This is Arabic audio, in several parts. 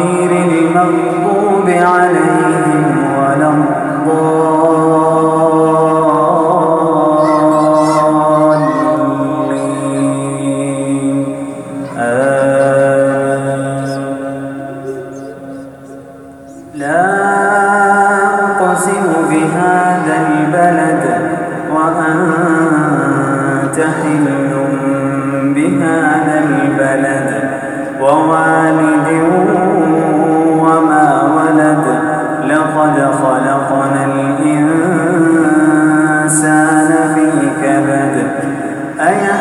غير المغضوب عليهم ولا الضالين. لا أقسم بهذا البلد وأنت بهذا البلد ووالد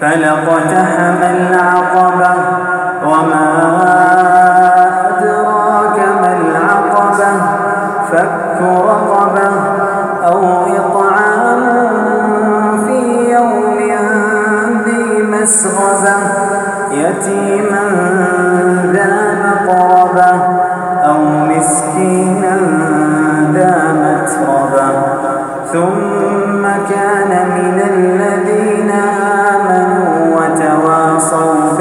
فلقتحم العقبة وما أدراك ما العقبة فك رقبة أو إطعام في يوم ذي مسغبة يتيما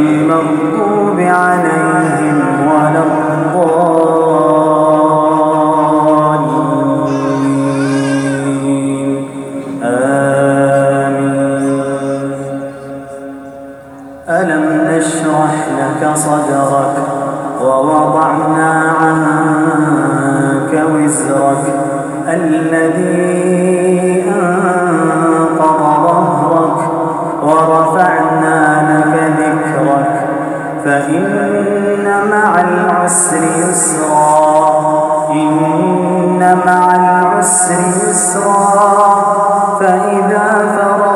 المغضوب عليهم ولا الضالين. آمين. ألم نشرح لك صدرك ووضعنا عنك وزرك الذي أنقض ظهرك ورفعنا فإن مع العسر يسرا. إن مع العسر يسرا. فإذا فرغت